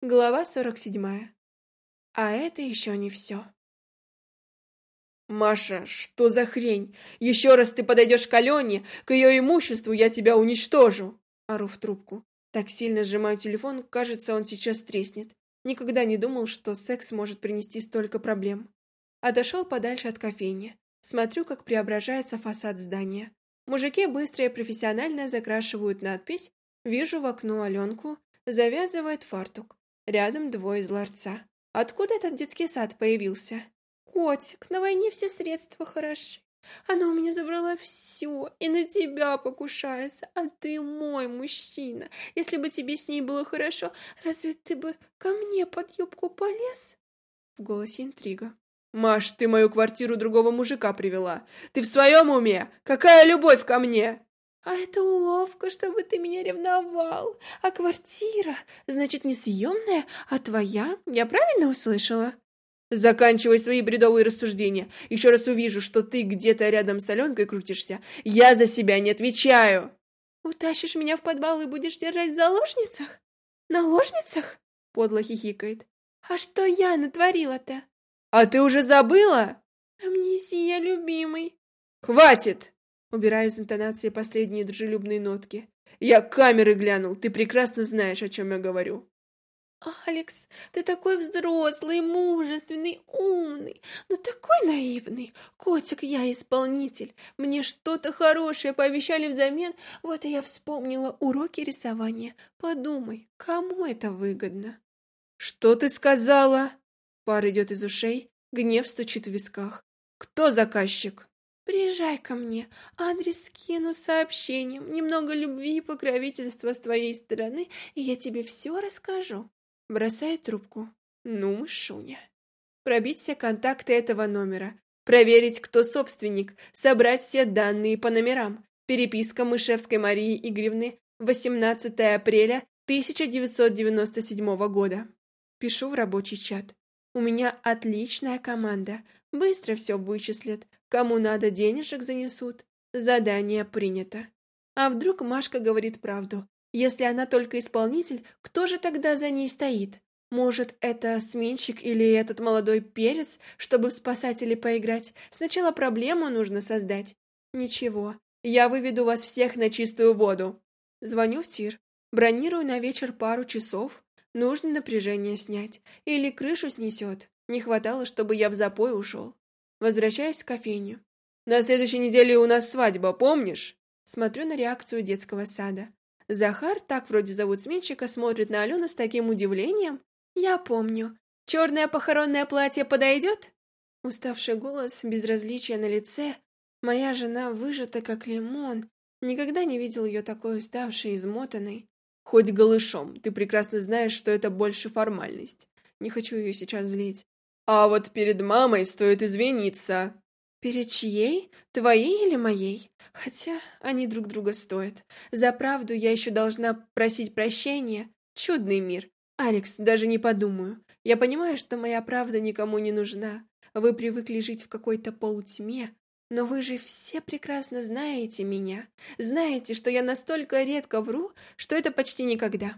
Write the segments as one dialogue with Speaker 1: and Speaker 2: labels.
Speaker 1: Глава 47. А это еще не все.
Speaker 2: «Маша, что за хрень? Еще раз ты подойдешь к Алене, к ее имуществу, я тебя уничтожу!»
Speaker 1: Ору в трубку. Так сильно сжимаю телефон, кажется, он сейчас треснет. Никогда не думал, что секс может принести столько проблем. Отошел подальше от кофейни. Смотрю, как преображается фасад здания. Мужики быстро и профессионально закрашивают надпись. Вижу в окно Аленку, завязывает фартук. Рядом двое из. Откуда этот детский сад появился? Котик, на войне все средства хороши. Она у меня забрала все и на тебя покушается, а ты мой мужчина. Если бы тебе с ней было хорошо, разве ты бы ко мне под юбку полез? В голосе интрига.
Speaker 2: Маш, ты мою квартиру другого мужика привела. Ты в своем уме? Какая любовь ко мне?
Speaker 1: А это уловка, чтобы ты меня ревновал. А квартира, значит, не съемная, а твоя? Я правильно услышала?
Speaker 2: Заканчивай свои бредовые рассуждения. Еще раз увижу, что ты где-то рядом с Аленкой крутишься. Я за себя не отвечаю.
Speaker 1: Утащишь меня в подвал и будешь держать в заложницах? Наложницах? Подло хихикает. А что я натворила-то?
Speaker 2: А ты уже забыла?
Speaker 1: Амнезия, любимый.
Speaker 2: Хватит!
Speaker 1: Убираю из интонации последние дружелюбные нотки.
Speaker 2: «Я камеры глянул, ты прекрасно знаешь, о чем я говорю».
Speaker 1: «Алекс, ты такой взрослый, мужественный, умный, но такой наивный. Котик, я исполнитель. Мне что-то хорошее пообещали взамен, вот и я вспомнила уроки рисования. Подумай, кому это выгодно?»
Speaker 2: «Что ты сказала?» Пар идет из ушей, гнев стучит в висках. «Кто заказчик?»
Speaker 1: Приезжай ко мне, адрес скину сообщением, немного любви и покровительства с твоей стороны, и я тебе все расскажу. Бросает трубку. Ну, мышуня. Пробить все контакты этого номера, проверить, кто собственник, собрать все данные по номерам. Переписка Мышевской Марии Игоревны 18 апреля 1997 года. Пишу в рабочий чат. У меня отличная команда. Быстро все вычислят, Кому надо, денежек занесут. Задание принято. А вдруг Машка говорит правду? Если она только исполнитель, кто же тогда за ней стоит? Может, это сменщик или этот молодой перец, чтобы в спасатели поиграть? Сначала проблему нужно создать. Ничего, я выведу вас всех на чистую воду. Звоню в тир. Бронирую на вечер пару часов. Нужно напряжение снять. Или крышу снесет. Не хватало, чтобы я в запой ушел. Возвращаюсь в кофейню.
Speaker 2: На следующей неделе у нас свадьба, помнишь?
Speaker 1: Смотрю на реакцию детского сада. Захар, так вроде зовут сменщика, смотрит на Алену с таким удивлением. Я помню. Черное похоронное платье подойдет? Уставший голос, безразличие на лице. Моя жена выжата, как лимон. Никогда не видел ее такой уставшей измотанной.
Speaker 2: Хоть голышом, ты прекрасно знаешь, что это больше формальность. Не хочу ее сейчас злить. А вот перед мамой стоит извиниться.
Speaker 1: Перед чьей? Твоей или моей? Хотя они друг друга стоят. За правду я еще должна просить прощения. Чудный мир. Алекс, даже не подумаю. Я понимаю, что моя правда никому не нужна. Вы привыкли жить в какой-то полутьме, но вы же все прекрасно знаете меня. Знаете, что я настолько редко вру, что это почти никогда.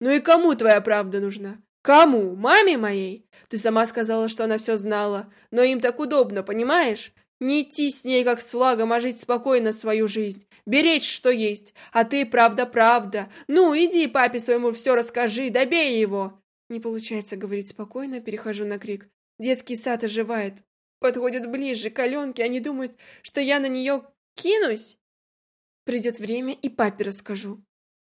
Speaker 2: Ну и кому твоя правда нужна? Кому? Маме моей? Ты сама сказала, что она все знала. Но им так удобно, понимаешь? Не идти с ней как с флагом, а жить спокойно свою жизнь. Беречь, что есть. А ты, правда-правда. Ну, иди папе своему все расскажи, добей его.
Speaker 1: Не получается говорить спокойно, перехожу на крик. Детский сад оживает. Подходят ближе к они думают, что я на нее кинусь. Придет время, и папе расскажу.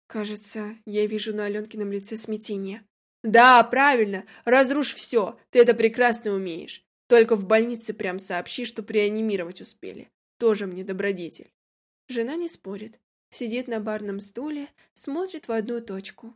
Speaker 1: Кажется, я вижу на Аленкином лице смятение.
Speaker 2: Да, правильно, разрушь все, ты это прекрасно умеешь. Только в больнице прям сообщи, что преанимировать успели. Тоже мне добродетель.
Speaker 1: Жена не спорит. Сидит на барном стуле, смотрит в одну точку.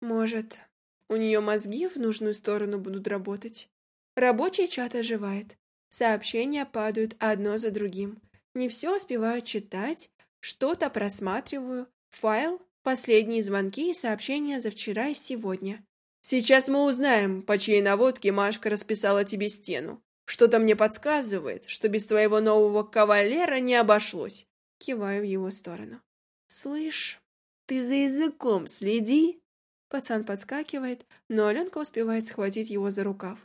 Speaker 1: Может, у нее мозги в нужную сторону будут работать. Рабочий чат оживает. Сообщения падают одно за другим. Не все успеваю читать, что-то просматриваю. Файл, последние звонки и сообщения за вчера и сегодня.
Speaker 2: Сейчас мы узнаем, по чьей наводке Машка расписала тебе стену. Что-то мне подсказывает, что без твоего нового кавалера не обошлось.
Speaker 1: Киваю в его сторону. Слышь, ты за языком следи. Пацан подскакивает, но Аленка успевает схватить его за рукав.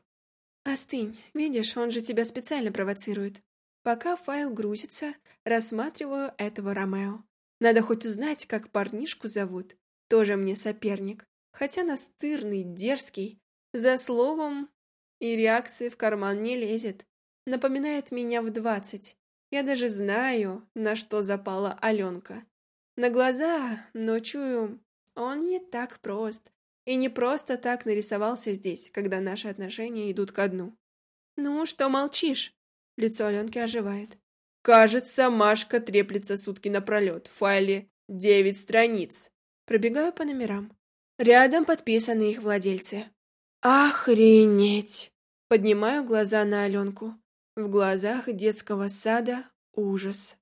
Speaker 1: «Остынь, видишь, он же тебя специально провоцирует». Пока файл грузится, рассматриваю этого Ромео. Надо хоть узнать, как парнишку зовут. Тоже мне соперник. Хотя настырный, дерзкий. За словом и реакции в карман не лезет. Напоминает меня в двадцать. Я даже знаю, на что запала Аленка. На глаза, но чую, он не так прост. И не просто так нарисовался здесь, когда наши отношения идут ко дну. «Ну, что молчишь?» Лицо Аленки оживает.
Speaker 2: Кажется, Машка треплется сутки напролет. В файле девять страниц.
Speaker 1: Пробегаю по номерам. Рядом подписаны их владельцы.
Speaker 2: Охренеть!
Speaker 1: Поднимаю глаза на Аленку. В глазах детского сада ужас.